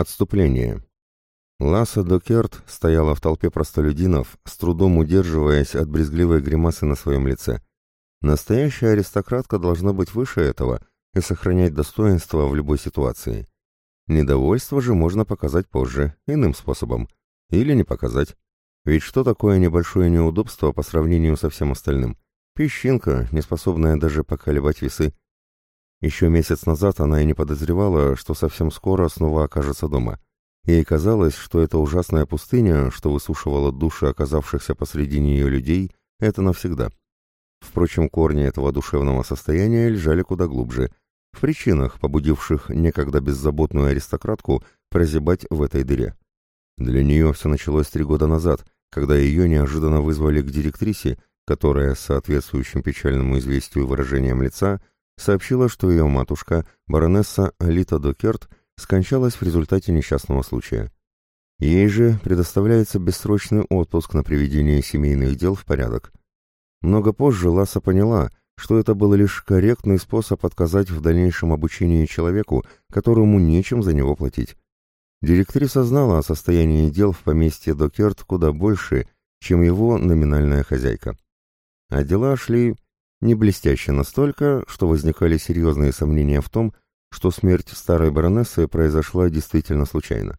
Отступление. Ласса Докерт стояла в толпе простолюдинов, с трудом удерживаясь от брезгливой гримасы на своем лице. Настоящая аристократка должна быть выше этого и сохранять достоинство в любой ситуации. Недовольство же можно показать позже, иным способом. Или не показать. Ведь что такое небольшое неудобство по сравнению со всем остальным? Песчинка, не способная даже поколебать весы. Еще месяц назад она и не подозревала, что совсем скоро снова окажется дома. Ей казалось, что эта ужасная пустыня, что высушивала души оказавшихся посреди нее людей, это навсегда. Впрочем, корни этого душевного состояния лежали куда глубже, в причинах, побудивших некогда беззаботную аристократку прозябать в этой дыре. Для нее все началось три года назад, когда ее неожиданно вызвали к директрисе, которая с соответствующим печальному известию выражением лица сообщила, что ее матушка, баронесса Алита Докерт, скончалась в результате несчастного случая. Ей же предоставляется бессрочный отпуск на приведение семейных дел в порядок. Много позже Ласса поняла, что это был лишь корректный способ отказать в дальнейшем обучении человеку, которому нечем за него платить. Директриса знала о состоянии дел в поместье Докерт куда больше, чем его номинальная хозяйка. А дела шли не блестяще настолько, что возникали серьезные сомнения в том, что смерть старой баронессы произошла действительно случайно.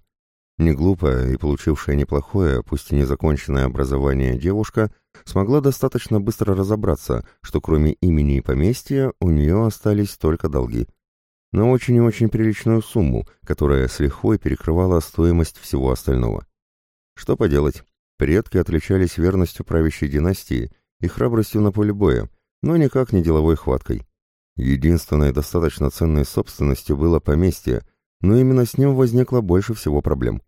Неглупая и получившая неплохое, пусть и незаконченное образование девушка смогла достаточно быстро разобраться, что кроме имени и поместья у нее остались только долги. На очень и очень приличную сумму, которая с лихвой перекрывала стоимость всего остального. Что поделать, предки отличались верностью правящей династии и храбростью на поле боя, но никак не деловой хваткой. Единственной достаточно ценной собственностью было поместье, но именно с ним возникло больше всего проблем.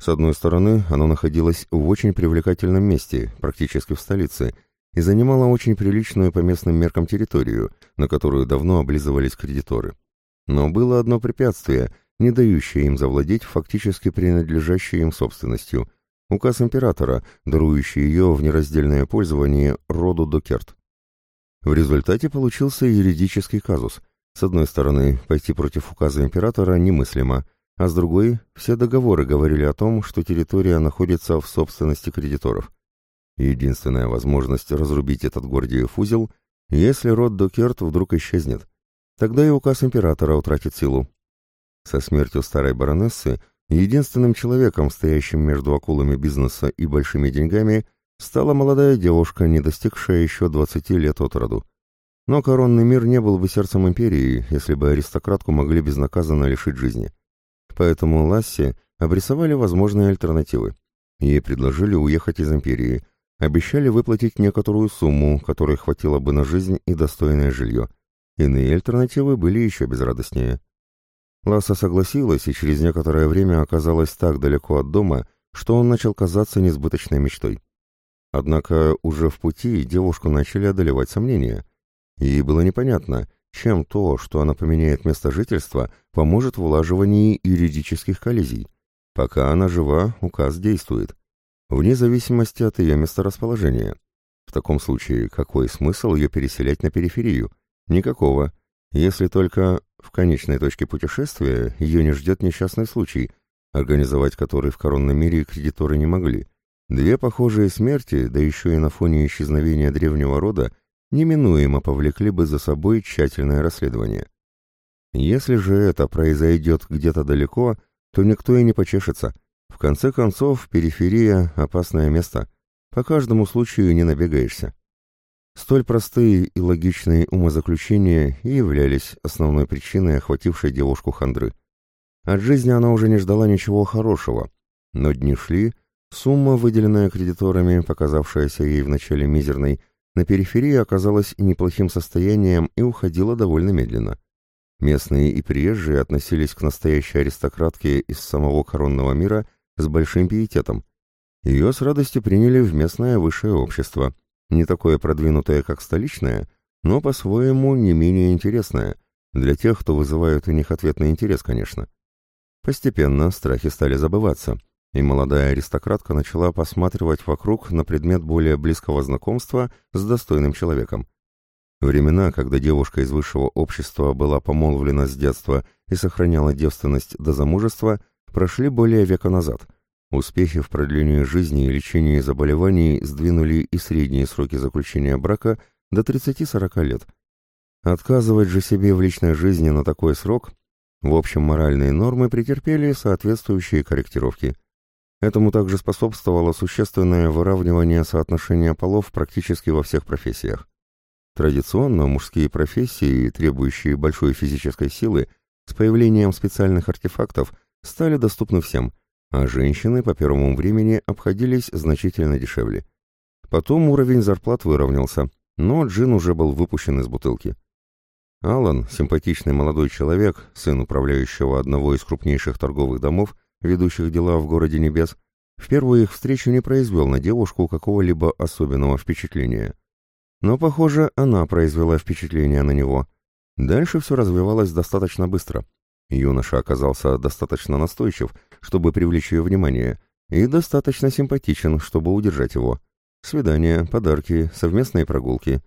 С одной стороны, оно находилось в очень привлекательном месте, практически в столице, и занимало очень приличную по местным меркам территорию, на которую давно облизывались кредиторы. Но было одно препятствие, не дающее им завладеть фактически принадлежащей им собственностью – указ императора, дарующий ее в нераздельное пользование роду Докерт. В результате получился юридический казус. С одной стороны, пойти против указа императора немыслимо, а с другой, все договоры говорили о том, что территория находится в собственности кредиторов. Единственная возможность разрубить этот Гордиев узел, если род Докерт вдруг исчезнет. Тогда и указ императора утратит силу. Со смертью старой баронессы единственным человеком, стоящим между акулами бизнеса и большими деньгами, стала молодая девушка, не достигшая еще двадцати лет от роду. Но коронный мир не был бы сердцем империи, если бы аристократку могли безнаказанно лишить жизни. Поэтому Лассе обрисовали возможные альтернативы. Ей предложили уехать из империи, обещали выплатить некоторую сумму, которой хватило бы на жизнь и достойное жилье. Иные альтернативы были еще безрадостнее. Ласса согласилась и через некоторое время оказалась так далеко от дома, что он начал казаться несбыточной мечтой. Однако уже в пути девушку начали одолевать сомнения. Ей было непонятно, чем то, что она поменяет место жительства, поможет в улаживании юридических коллизий. Пока она жива, указ действует. Вне зависимости от ее месторасположения. В таком случае, какой смысл ее переселять на периферию? Никакого. Если только в конечной точке путешествия ее не ждет несчастный случай, организовать который в коронном мире кредиторы не могли. Две похожие смерти, да еще и на фоне исчезновения древнего рода, неминуемо повлекли бы за собой тщательное расследование. Если же это произойдет где-то далеко, то никто и не почешется. В конце концов, периферия – опасное место. По каждому случаю не набегаешься. Столь простые и логичные умозаключения и являлись основной причиной охватившей девушку хандры. От жизни она уже не ждала ничего хорошего, но дни шли, Сумма, выделенная кредиторами, показавшаяся ей вначале мизерной, на периферии оказалась неплохим состоянием и уходила довольно медленно. Местные и приезжие относились к настоящей аристократке из самого коронного мира с большим пиететом. Ее с радостью приняли в местное высшее общество, не такое продвинутое, как столичное, но по-своему не менее интересное, для тех, кто вызывает у них ответный интерес, конечно. Постепенно страхи стали забываться – и молодая аристократка начала посматривать вокруг на предмет более близкого знакомства с достойным человеком. Времена, когда девушка из высшего общества была помолвлена с детства и сохраняла девственность до замужества, прошли более века назад. Успехи в продлении жизни и лечении заболеваний сдвинули и средние сроки заключения брака до 30-40 лет. Отказывать же себе в личной жизни на такой срок, в общем, моральные нормы претерпели соответствующие корректировки. Этому также способствовало существенное выравнивание соотношения полов практически во всех профессиях. Традиционно мужские профессии, требующие большой физической силы, с появлением специальных артефактов стали доступны всем, а женщины по первому времени обходились значительно дешевле. Потом уровень зарплат выровнялся, но джин уже был выпущен из бутылки. Алан, симпатичный молодой человек, сын управляющего одного из крупнейших торговых домов, ведущих дела в городе Небес, в первую их встречу не произвел на девушку какого-либо особенного впечатления. Но, похоже, она произвела впечатление на него. Дальше все развивалось достаточно быстро. Юноша оказался достаточно настойчив, чтобы привлечь ее внимание, и достаточно симпатичен, чтобы удержать его. Свидания, подарки, совместные прогулки.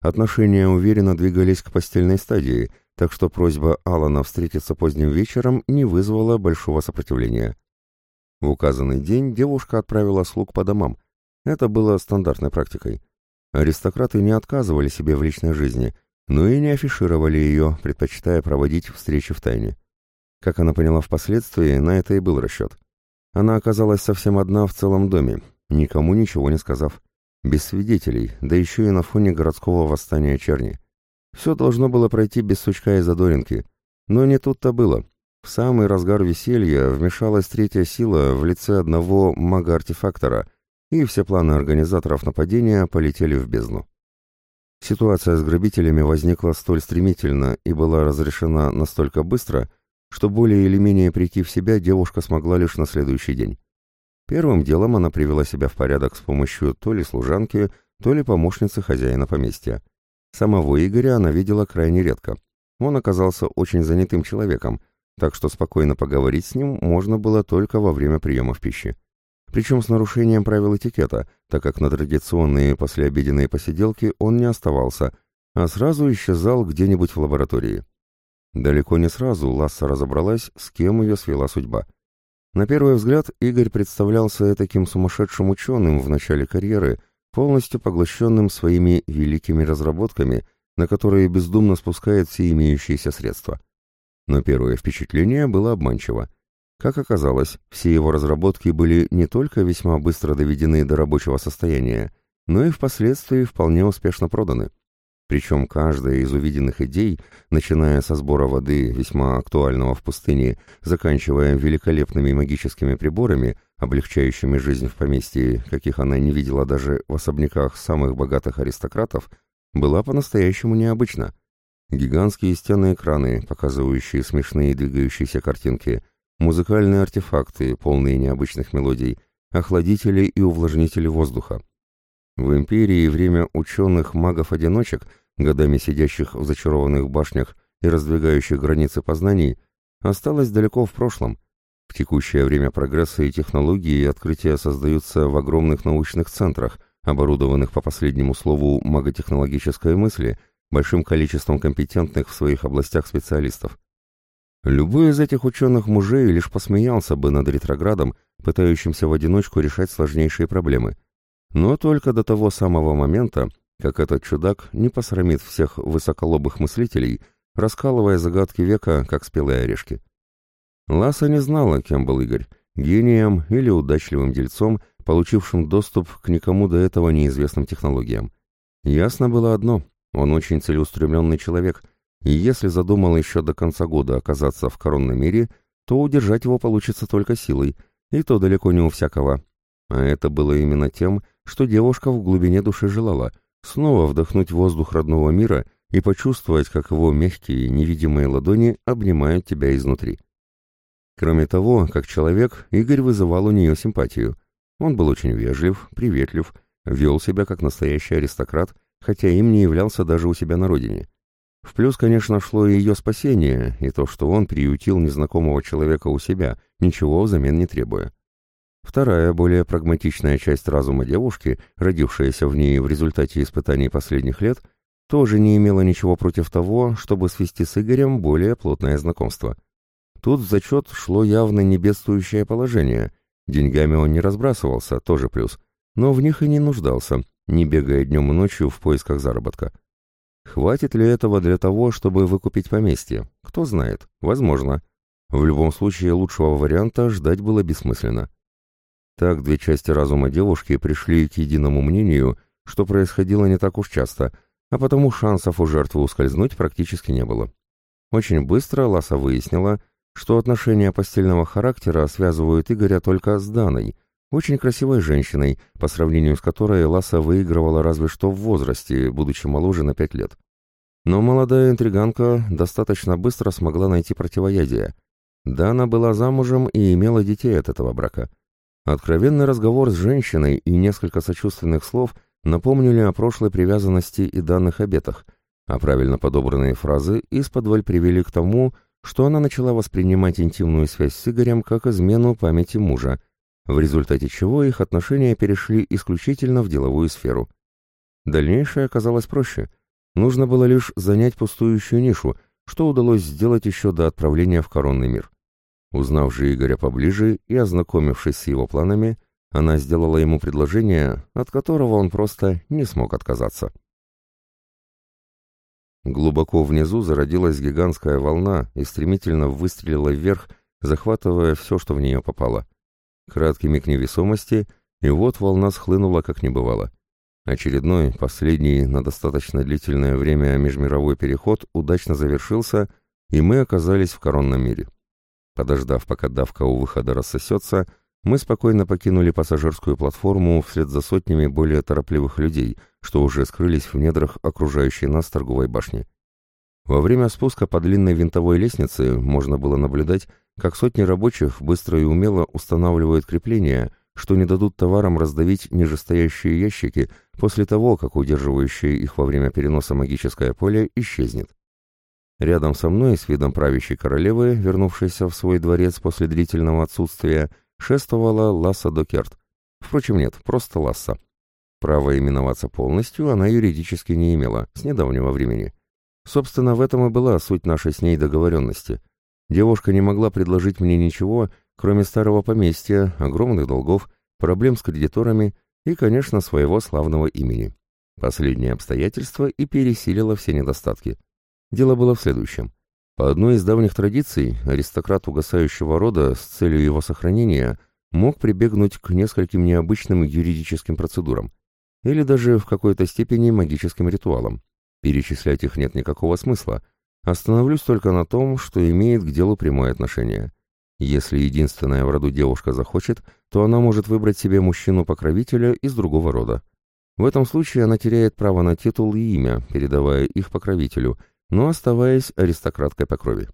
Отношения уверенно двигались к постельной стадии, так что просьба Алана встретиться поздним вечером не вызвала большого сопротивления. В указанный день девушка отправила слуг по домам. Это было стандартной практикой. Аристократы не отказывали себе в личной жизни, но и не афишировали ее, предпочитая проводить встречи в тайне. Как она поняла впоследствии, на это и был расчет. Она оказалась совсем одна в целом доме, никому ничего не сказав. Без свидетелей, да еще и на фоне городского восстания черни. Все должно было пройти без сучка и задоринки. Но не тут-то было. В самый разгар веселья вмешалась третья сила в лице одного мага-артефактора — и все планы организаторов нападения полетели в бездну. Ситуация с грабителями возникла столь стремительно и была разрешена настолько быстро, что более или менее прийти в себя девушка смогла лишь на следующий день. Первым делом она привела себя в порядок с помощью то ли служанки, то ли помощницы хозяина поместья. Самого Игоря она видела крайне редко. Он оказался очень занятым человеком, так что спокойно поговорить с ним можно было только во время приема в пищи причем с нарушением правил этикета, так как на традиционные послеобеденные посиделки он не оставался, а сразу исчезал где-нибудь в лаборатории. Далеко не сразу Ласса разобралась, с кем ее свела судьба. На первый взгляд Игорь представлялся таким сумасшедшим ученым в начале карьеры, полностью поглощенным своими великими разработками, на которые бездумно спускает все имеющиеся средства. Но первое впечатление было обманчиво. Как оказалось, все его разработки были не только весьма быстро доведены до рабочего состояния, но и впоследствии вполне успешно проданы. Причем каждая из увиденных идей, начиная со сбора воды, весьма актуального в пустыне, заканчивая великолепными магическими приборами, облегчающими жизнь в поместье, каких она не видела даже в особняках самых богатых аристократов, была по-настоящему необычна. Гигантские стены-экраны, показывающие смешные двигающиеся картинки, музыкальные артефакты, полные необычных мелодий, охладители и увлажнители воздуха. В империи время ученых магов-одиночек, годами сидящих в зачарованных башнях и раздвигающих границы познаний, осталось далеко в прошлом. В текущее время прогресса и технологии и открытия создаются в огромных научных центрах, оборудованных по последнему слову маготехнологической мысли, большим количеством компетентных в своих областях специалистов. Любой из этих ученых мужей лишь посмеялся бы над ретроградом, пытающимся в одиночку решать сложнейшие проблемы. Но только до того самого момента, как этот чудак не посрамит всех высоколобых мыслителей, раскалывая загадки века, как спелые орешки. Ласа не знала, кем был Игорь, гением или удачливым дельцом, получившим доступ к никому до этого неизвестным технологиям. Ясно было одно — он очень целеустремленный человек, и если задумал еще до конца года оказаться в коронном мире, то удержать его получится только силой, и то далеко не у всякого. А это было именно тем, что девушка в глубине души желала снова вдохнуть воздух родного мира и почувствовать, как его мягкие, невидимые ладони обнимают тебя изнутри. Кроме того, как человек, Игорь вызывал у нее симпатию. Он был очень вежлив, приветлив, вел себя как настоящий аристократ, хотя им не являлся даже у себя на родине. В плюс, конечно, шло и ее спасение, и то, что он приютил незнакомого человека у себя, ничего взамен не требуя. Вторая, более прагматичная часть разума девушки, родившаяся в ней в результате испытаний последних лет, тоже не имела ничего против того, чтобы свести с Игорем более плотное знакомство. Тут в зачет шло явно небедствующее положение. Деньгами он не разбрасывался, тоже плюс. Но в них и не нуждался, не бегая днем и ночью в поисках заработка. Хватит ли этого для того, чтобы выкупить поместье? Кто знает. Возможно. В любом случае, лучшего варианта ждать было бессмысленно. Так две части разума девушки пришли к единому мнению, что происходило не так уж часто, а потому шансов у жертвы ускользнуть практически не было. Очень быстро Ласа выяснила, что отношения постельного характера связывают Игоря только с Даной, очень красивой женщиной, по сравнению с которой Ласа выигрывала разве что в возрасте, будучи моложе на пять лет. Но молодая интриганка достаточно быстро смогла найти противоядие. Дана была замужем и имела детей от этого брака. Откровенный разговор с женщиной и несколько сочувственных слов напомнили о прошлой привязанности и данных обетах, а правильно подобранные фразы из-под привели к тому, что она начала воспринимать интимную связь с Игорем как измену памяти мужа, в результате чего их отношения перешли исключительно в деловую сферу. Дальнейшее оказалось проще. Нужно было лишь занять пустующую нишу, что удалось сделать еще до отправления в коронный мир. Узнав же Игоря поближе и ознакомившись с его планами, она сделала ему предложение, от которого он просто не смог отказаться. Глубоко внизу зародилась гигантская волна и стремительно выстрелила вверх, захватывая все, что в нее попало. Краткий миг невесомости, и вот волна схлынула, как не бывало. Очередной, последний на достаточно длительное время межмировой переход удачно завершился, и мы оказались в коронном мире. Подождав, пока давка у выхода рассосется, мы спокойно покинули пассажирскую платформу вслед за сотнями более торопливых людей, что уже скрылись в недрах окружающей нас торговой башни. Во время спуска по длинной винтовой лестнице можно было наблюдать, как сотни рабочих быстро и умело устанавливают крепления, что не дадут товарам раздавить нижестоящие ящики после того, как удерживающее их во время переноса магическое поле исчезнет. Рядом со мной, с видом правящей королевы, вернувшейся в свой дворец после длительного отсутствия, шествовала Ласса Докерт. Впрочем, нет, просто Ласса. Право именоваться полностью она юридически не имела, с недавнего времени. Собственно, в этом и была суть нашей с ней договоренности. Девушка не могла предложить мне ничего, кроме старого поместья, огромных долгов, проблем с кредиторами и, конечно, своего славного имени. Последнее обстоятельство и пересилило все недостатки. Дело было в следующем. По одной из давних традиций, аристократ угасающего рода с целью его сохранения мог прибегнуть к нескольким необычным юридическим процедурам или даже в какой-то степени магическим ритуалам. Перечислять их нет никакого смысла. Остановлюсь только на том, что имеет к делу прямое отношение. Если единственная в роду девушка захочет, то она может выбрать себе мужчину-покровителя из другого рода. В этом случае она теряет право на титул и имя, передавая их покровителю – но оставаясь аристократкой по крови.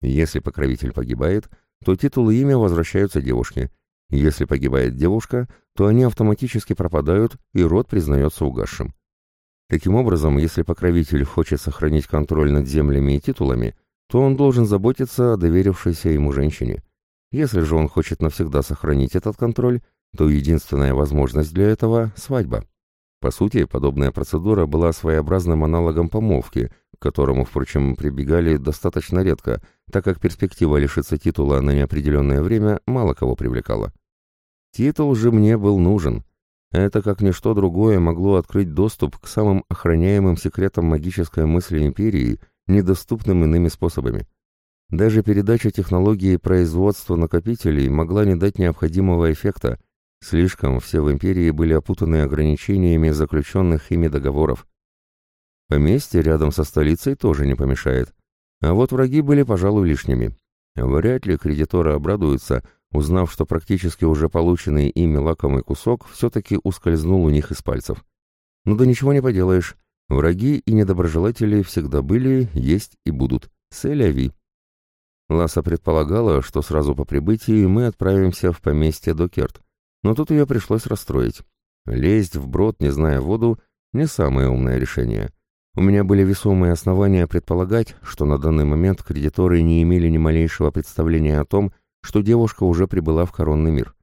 Если покровитель погибает, то титул и имя возвращаются девушке. Если погибает девушка, то они автоматически пропадают, и род признается угасшим. Таким образом, если покровитель хочет сохранить контроль над землями и титулами, то он должен заботиться о доверившейся ему женщине. Если же он хочет навсегда сохранить этот контроль, то единственная возможность для этого – свадьба. По сути, подобная процедура была своеобразным аналогом помолвки, к которому, впрочем, прибегали достаточно редко, так как перспектива лишиться титула на неопределенное время мало кого привлекала. Титул же мне был нужен. Это, как ничто другое, могло открыть доступ к самым охраняемым секретам магической мысли Империи, недоступным иными способами. Даже передача технологии производства накопителей могла не дать необходимого эффекта, Слишком все в империи были опутаны ограничениями заключенных ими договоров. Поместье рядом со столицей тоже не помешает. А вот враги были, пожалуй, лишними. Вряд ли кредиторы обрадуются, узнав, что практически уже полученный ими лакомый кусок все-таки ускользнул у них из пальцев. Ну да ничего не поделаешь. Враги и недоброжелатели всегда были, есть и будут. Селяви. Ласа предполагала, что сразу по прибытии мы отправимся в поместье Докерт, но тут ее пришлось расстроить. Лезть в брод, не зная воду, не самое умное решение. У меня были весомые основания предполагать, что на данный момент кредиторы не имели ни малейшего представления о том, что девушка уже прибыла в коронный мир.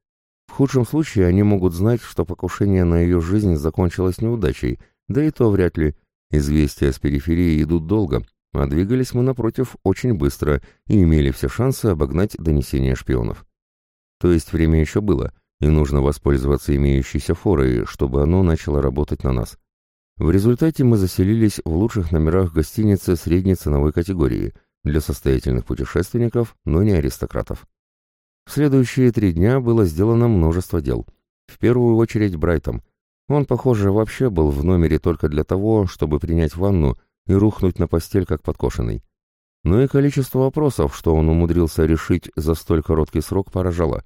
В худшем случае они могут знать, что покушение на ее жизнь закончилось неудачей, да и то вряд ли. Известия с периферии идут долго, а двигались мы, напротив, очень быстро и имели все шансы обогнать донесение шпионов. То есть время еще было, и нужно воспользоваться имеющейся форой, чтобы оно начало работать на нас. В результате мы заселились в лучших номерах гостиницы средней ценовой категории для состоятельных путешественников, но не аристократов. В следующие три дня было сделано множество дел. В первую очередь Брайтом. Он, похоже, вообще был в номере только для того, чтобы принять ванну и рухнуть на постель как подкошенный. Но и количество вопросов, что он умудрился решить за столь короткий срок, поражало.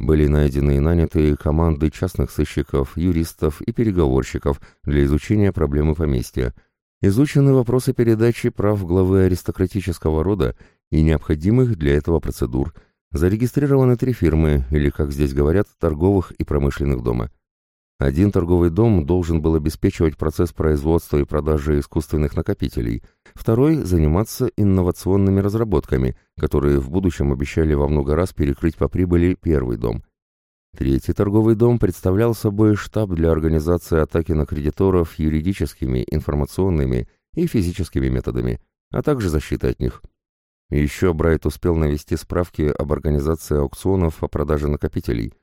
Были найдены и наняты команды частных сыщиков, юристов и переговорщиков для изучения проблемы поместья. Изучены вопросы передачи прав главы аристократического рода и необходимых для этого процедур. Зарегистрированы три фирмы, или, как здесь говорят, торговых и промышленных дома. Один торговый дом должен был обеспечивать процесс производства и продажи искусственных накопителей, второй – заниматься инновационными разработками, которые в будущем обещали во много раз перекрыть по прибыли первый дом. Третий торговый дом представлял собой штаб для организации атаки на кредиторов юридическими, информационными и физическими методами, а также защиты от них. Еще Брайт успел навести справки об организации аукционов по продаже накопителей.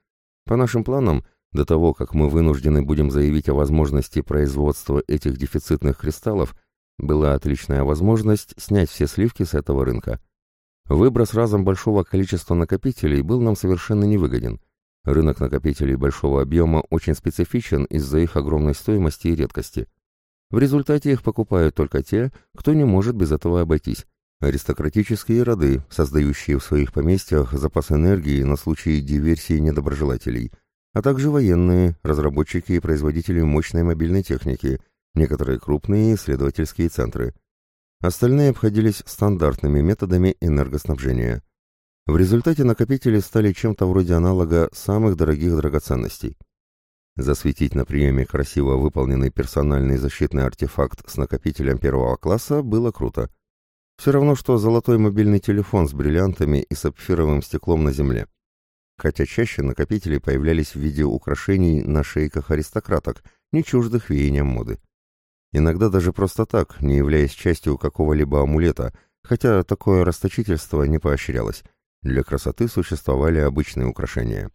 По нашим планам – до того, как мы вынуждены будем заявить о возможности производства этих дефицитных кристаллов, была отличная возможность снять все сливки с этого рынка. Выброс разом большого количества накопителей был нам совершенно невыгоден. Рынок накопителей большого объема очень специфичен из-за их огромной стоимости и редкости. В результате их покупают только те, кто не может без этого обойтись. Аристократические роды, создающие в своих поместьях запас энергии на случай диверсии недоброжелателей – а также военные, разработчики и производители мощной мобильной техники, некоторые крупные исследовательские центры. Остальные обходились стандартными методами энергоснабжения. В результате накопители стали чем-то вроде аналога самых дорогих драгоценностей. Засветить на приеме красиво выполненный персональный защитный артефакт с накопителем первого класса было круто. Все равно, что золотой мобильный телефон с бриллиантами и сапфировым стеклом на земле хотя чаще накопители появлялись в виде украшений на шейках аристократок, не чуждых веяниям моды. Иногда даже просто так, не являясь частью какого-либо амулета, хотя такое расточительство не поощрялось. Для красоты существовали обычные украшения.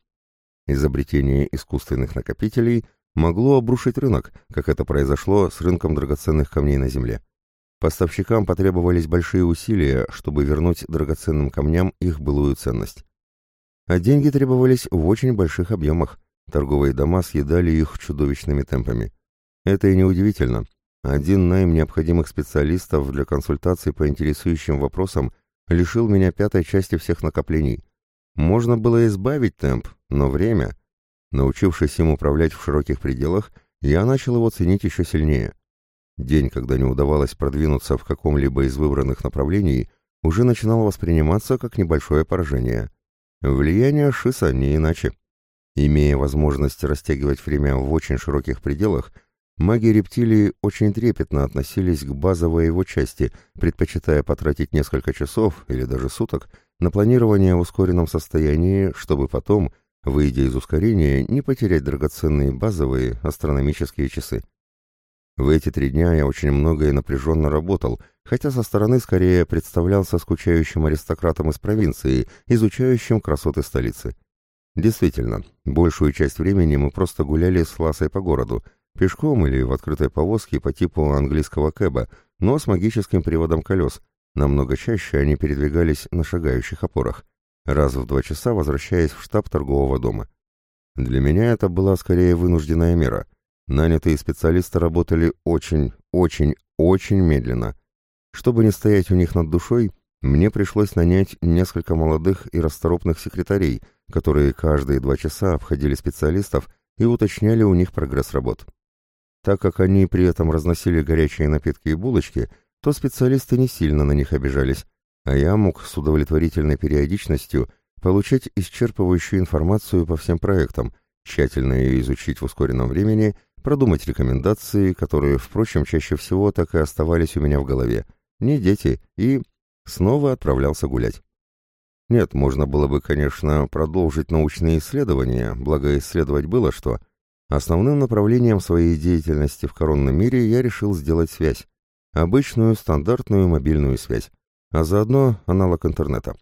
Изобретение искусственных накопителей могло обрушить рынок, как это произошло с рынком драгоценных камней на Земле. Поставщикам потребовались большие усилия, чтобы вернуть драгоценным камням их былую ценность. А деньги требовались в очень больших объемах. Торговые дома съедали их чудовищными темпами. Это и неудивительно. Один найм необходимых специалистов для консультаций по интересующим вопросам лишил меня пятой части всех накоплений. Можно было избавить темп, но время... Научившись им управлять в широких пределах, я начал его ценить еще сильнее. День, когда не удавалось продвинуться в каком-либо из выбранных направлений, уже начинал восприниматься как небольшое поражение. Влияние Шиса не иначе. Имея возможность растягивать время в очень широких пределах, маги рептилии очень трепетно относились к базовой его части, предпочитая потратить несколько часов или даже суток на планирование в ускоренном состоянии, чтобы потом, выйдя из ускорения, не потерять драгоценные базовые астрономические часы. В эти три дня я очень много и напряженно работал, хотя со стороны скорее представлялся скучающим аристократом из провинции, изучающим красоты столицы. Действительно, большую часть времени мы просто гуляли с Ласой по городу, пешком или в открытой повозке по типу английского кэба, но с магическим приводом колес. Намного чаще они передвигались на шагающих опорах, раз в два часа возвращаясь в штаб торгового дома. Для меня это была скорее вынужденная мера — Нанятые специалисты работали очень, очень, очень медленно. Чтобы не стоять у них над душой, мне пришлось нанять несколько молодых и расторопных секретарей, которые каждые два часа обходили специалистов и уточняли у них прогресс работ. Так как они при этом разносили горячие напитки и булочки, то специалисты не сильно на них обижались, а я мог с удовлетворительной периодичностью получать исчерпывающую информацию по всем проектам, тщательно ее изучить в ускоренном времени продумать рекомендации, которые, впрочем, чаще всего так и оставались у меня в голове, не дети, и снова отправлялся гулять. Нет, можно было бы, конечно, продолжить научные исследования, благо исследовать было что. Основным направлением своей деятельности в коронном мире я решил сделать связь. обычную стандартную мобильную связь, а заодно аналог интернета.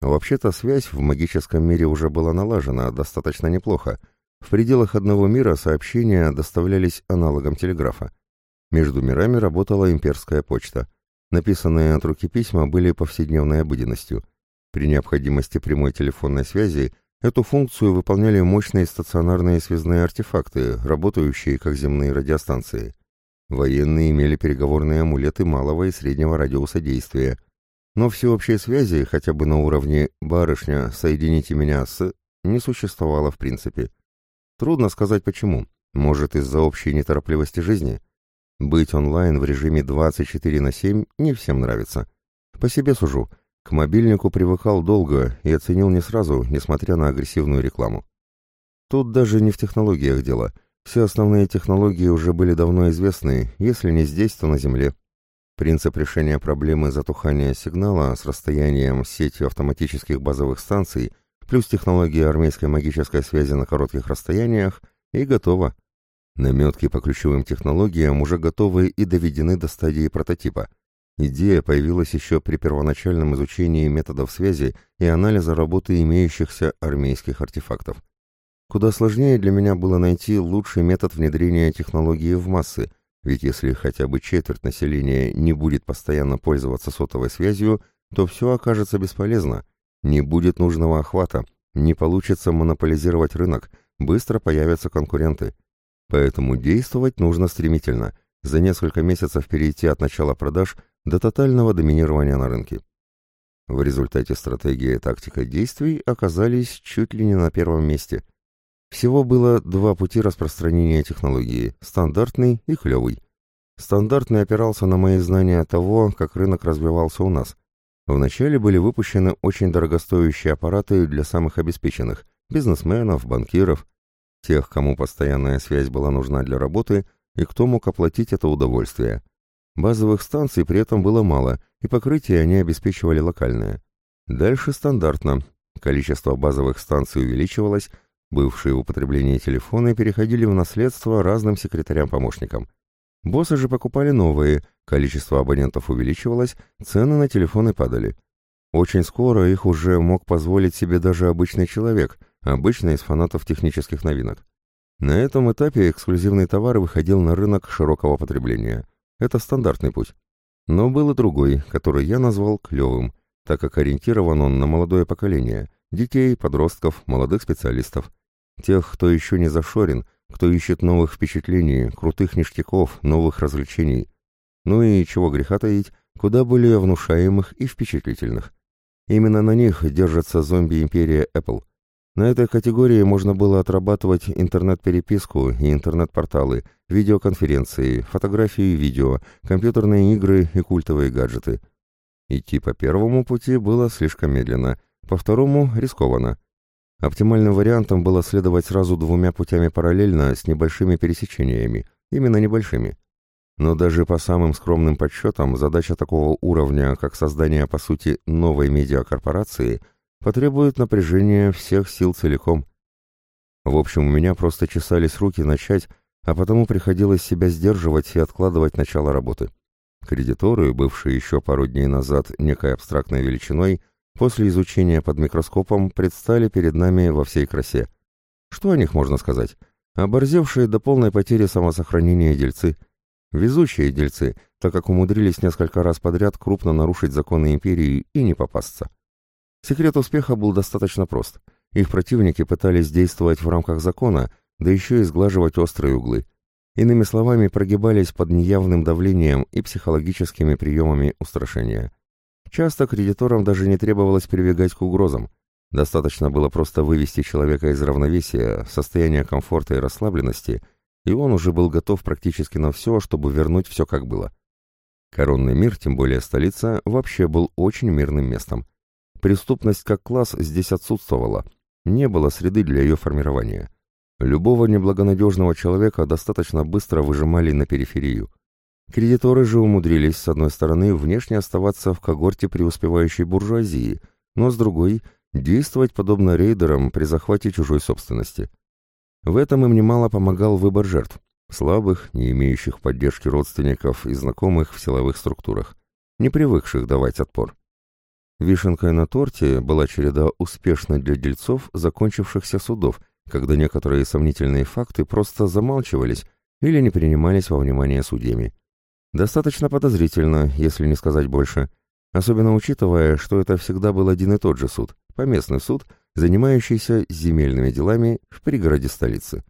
Вообще-то связь в магическом мире уже была налажена достаточно неплохо. В пределах одного мира сообщения доставлялись аналогом телеграфа. Между мирами работала имперская почта. Написанные от руки письма были повседневной обыденностью. При необходимости прямой телефонной связи эту функцию выполняли мощные стационарные связные артефакты, работающие как земные радиостанции. Военные имели переговорные амулеты малого и среднего радиуса действия – но всеобщей связи, хотя бы на уровне «барышня, соедините меня с...» не существовало в принципе. Трудно сказать почему. Может, из-за общей неторопливости жизни? Быть онлайн в режиме 24 на 7 не всем нравится. По себе сужу. К мобильнику привыкал долго и оценил не сразу, несмотря на агрессивную рекламу. Тут даже не в технологиях дело. Все основные технологии уже были давно известны, если не здесь, то на Земле. Принцип решения проблемы затухания сигнала с расстоянием сетью автоматических базовых станций плюс технология армейской магической связи на коротких расстояниях и готово. Наметки по ключевым технологиям уже готовы и доведены до стадии прототипа. Идея появилась еще при первоначальном изучении методов связи и анализа работы имеющихся армейских артефактов. Куда сложнее для меня было найти лучший метод внедрения технологии в массы – ведь если хотя бы четверть населения не будет постоянно пользоваться сотовой связью, то все окажется бесполезно. Не будет нужного охвата, не получится монополизировать рынок, быстро появятся конкуренты. Поэтому действовать нужно стремительно, за несколько месяцев перейти от начала продаж до тотального доминирования на рынке. В результате стратегия и тактика действий оказались чуть ли не на первом месте. Всего было два пути распространения технологии – стандартный и клевый. Стандартный опирался на мои знания того, как рынок развивался у нас. Вначале были выпущены очень дорогостоящие аппараты для самых обеспеченных – бизнесменов, банкиров, тех, кому постоянная связь была нужна для работы и кто мог оплатить это удовольствие. Базовых станций при этом было мало, и покрытие они обеспечивали локальное. Дальше стандартно. Количество базовых станций увеличивалось, Бывшие в употреблении телефоны переходили в наследство разным секретарям-помощникам. Боссы же покупали новые, количество абонентов увеличивалось, цены на телефоны падали. Очень скоро их уже мог позволить себе даже обычный человек, обычно из фанатов технических новинок. На этом этапе эксклюзивный товар выходил на рынок широкого потребления. Это стандартный путь. Но был и другой, который я назвал клевым, так как ориентирован он на молодое поколение, детей, подростков, молодых специалистов. Тех, кто еще не зашорен, кто ищет новых впечатлений, крутых ништяков, новых развлечений. Ну и, чего греха таить, куда более внушаемых и впечатлительных. Именно на них держится зомби-империя Apple. На этой категории можно было отрабатывать интернет-переписку и интернет-порталы, видеоконференции, фотографии и видео, компьютерные игры и культовые гаджеты. Идти по первому пути было слишком медленно, по второму – рискованно. Оптимальным вариантом было следовать сразу двумя путями параллельно с небольшими пересечениями, именно небольшими. Но даже по самым скромным подсчетам задача такого уровня, как создание, по сути, новой медиакорпорации, потребует напряжения всех сил целиком. В общем, у меня просто чесались руки начать, а потому приходилось себя сдерживать и откладывать начало работы. Кредиторы, бывшие еще пару дней назад некой абстрактной величиной, после изучения под микроскопом предстали перед нами во всей красе. Что о них можно сказать? Оборзевшие до полной потери самосохранения дельцы. Везучие дельцы, так как умудрились несколько раз подряд крупно нарушить законы империи и не попасться. Секрет успеха был достаточно прост. Их противники пытались действовать в рамках закона, да еще и сглаживать острые углы. Иными словами, прогибались под неявным давлением и психологическими приемами устрашения. Часто кредиторам даже не требовалось прибегать к угрозам. Достаточно было просто вывести человека из равновесия, состояния комфорта и расслабленности, и он уже был готов практически на все, чтобы вернуть все как было. Коронный мир, тем более столица, вообще был очень мирным местом. Преступность как класс здесь отсутствовала, не было среды для ее формирования. Любого неблагонадежного человека достаточно быстро выжимали на периферию. Кредиторы же умудрились, с одной стороны, внешне оставаться в когорте преуспевающей буржуазии, но с другой – действовать подобно рейдерам при захвате чужой собственности. В этом им немало помогал выбор жертв. слабых, не имеющих поддержки родственников и знакомых в силовых структурах, не привыкших давать отпор. Вишенкой на торте была череда успешно для дельцов закончившихся судов, когда некоторые сомнительные факты просто замалчивались или не принимались во внимание судьями. Достаточно подозрительно, если не сказать больше, особенно учитывая, что это всегда был один и тот же суд, поместный суд, занимающийся земельными делами в пригороде столицы.